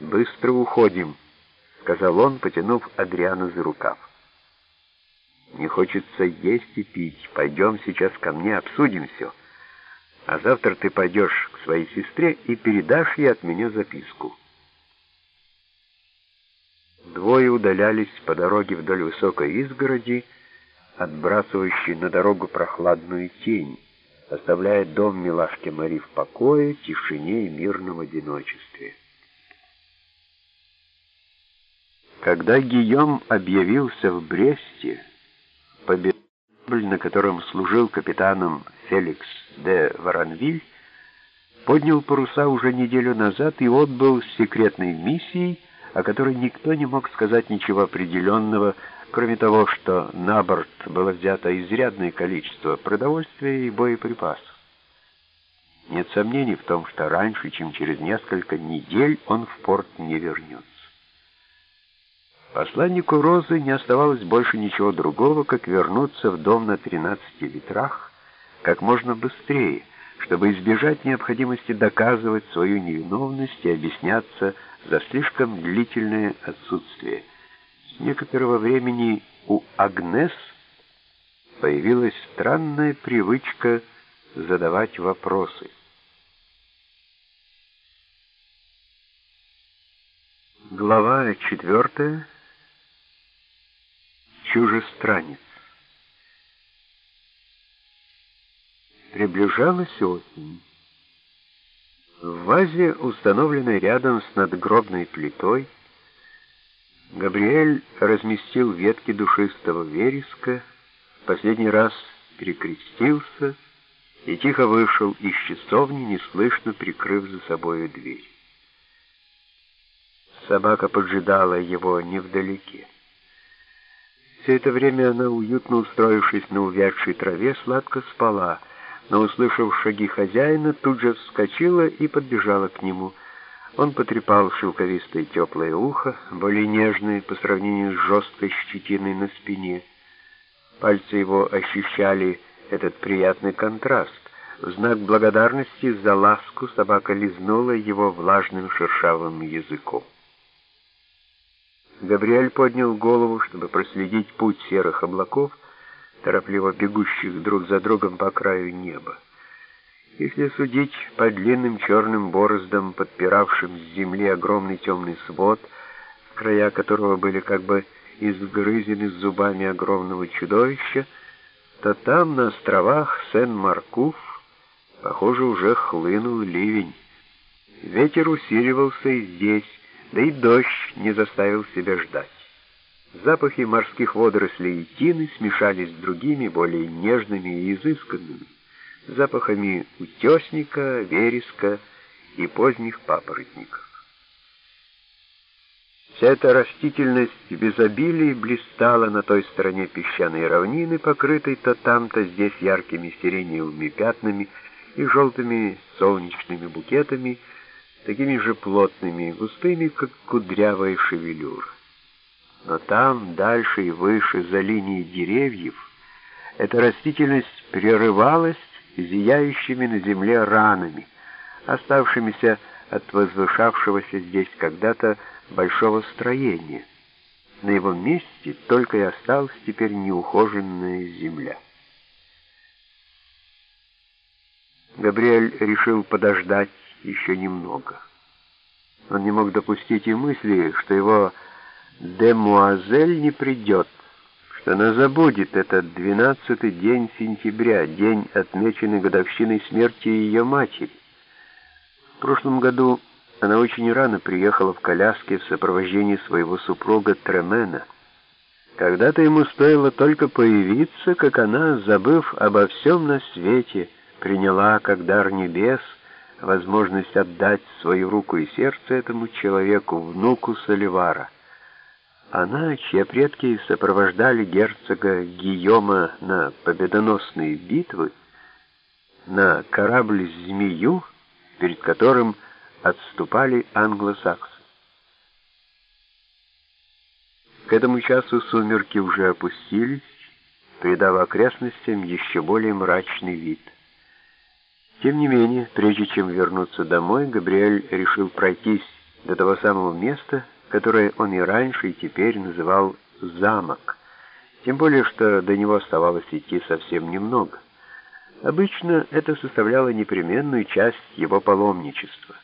«Быстро уходим», — сказал он, потянув Адриана за рукав. «Не хочется есть и пить. Пойдем сейчас ко мне, обсудим все. А завтра ты пойдешь к своей сестре и передашь ей от меня записку». Двое удалялись по дороге вдоль высокой изгороди, отбрасывающей на дорогу прохладную тень, оставляя дом милашки Мари в покое, тишине и мирном одиночестве. Когда Гийом объявился в Бресте, победабль, на котором служил капитаном Феликс де Варанвиль, поднял паруса уже неделю назад и отбыл с секретной миссией, о которой никто не мог сказать ничего определенного, кроме того, что на борт было взято изрядное количество продовольствия и боеприпасов. Нет сомнений в том, что раньше, чем через несколько недель, он в порт не вернется. Посланнику Розы не оставалось больше ничего другого, как вернуться в дом на тринадцати ветрах как можно быстрее, чтобы избежать необходимости доказывать свою невиновность и объясняться за слишком длительное отсутствие. С некоторого времени у Агнес появилась странная привычка задавать вопросы. Глава четвертая чужестранец. Приближалась осень. В вазе, установленной рядом с надгробной плитой, Габриэль разместил ветки душистого вереска, последний раз перекрестился и тихо вышел из часовни, неслышно прикрыв за собою дверь. Собака поджидала его невдалеке. Все это время она, уютно устроившись на увядшей траве, сладко спала, но, услышав шаги хозяина, тут же вскочила и подбежала к нему. Он потрепал шелковистое теплое ухо, более нежное по сравнению с жесткой щетиной на спине. Пальцы его ощущали этот приятный контраст. В знак благодарности за ласку собака лизнула его влажным шершавым языком. Габриэль поднял голову, чтобы проследить путь серых облаков, торопливо бегущих друг за другом по краю неба. Если судить по длинным черным бороздам, подпиравшим с земли огромный темный свод, края которого были как бы изгрызены зубами огромного чудовища, то там, на островах Сен-Маркуф, похоже, уже хлынул ливень. Ветер усиливался и здесь, да и дождь не заставил себя ждать. Запахи морских водорослей и тины смешались с другими, более нежными и изысканными, запахами утесника, вереска и поздних папоротников. Вся эта растительность в изобилии блистала на той стороне песчаной равнины, покрытой то там, то здесь яркими сиреневыми пятнами и желтыми солнечными букетами, такими же плотными и густыми, как кудрявая шевелюра. Но там, дальше и выше, за линией деревьев, эта растительность прерывалась зияющими на земле ранами, оставшимися от возвышавшегося здесь когда-то большого строения. На его месте только и осталась теперь неухоженная земля. Габриэль решил подождать еще немного. Он не мог допустить и мысли, что его демуазель не придет, что она забудет этот двенадцатый день сентября, день, отмеченный годовщиной смерти ее матери. В прошлом году она очень рано приехала в коляске в сопровождении своего супруга Тремена. Когда-то ему стоило только появиться, как она, забыв обо всем на свете, приняла как дар небес возможность отдать свою руку и сердце этому человеку, внуку Соливара. Она, чьи предки сопровождали герцога Гийома на победоносные битвы, на корабль-змею, перед которым отступали англосаксы. К этому часу сумерки уже опустились, придав окрестностям еще более мрачный вид. Тем не менее, прежде чем вернуться домой, Габриэль решил пройтись до того самого места, которое он и раньше, и теперь называл «замок», тем более, что до него оставалось идти совсем немного. Обычно это составляло непременную часть его паломничества.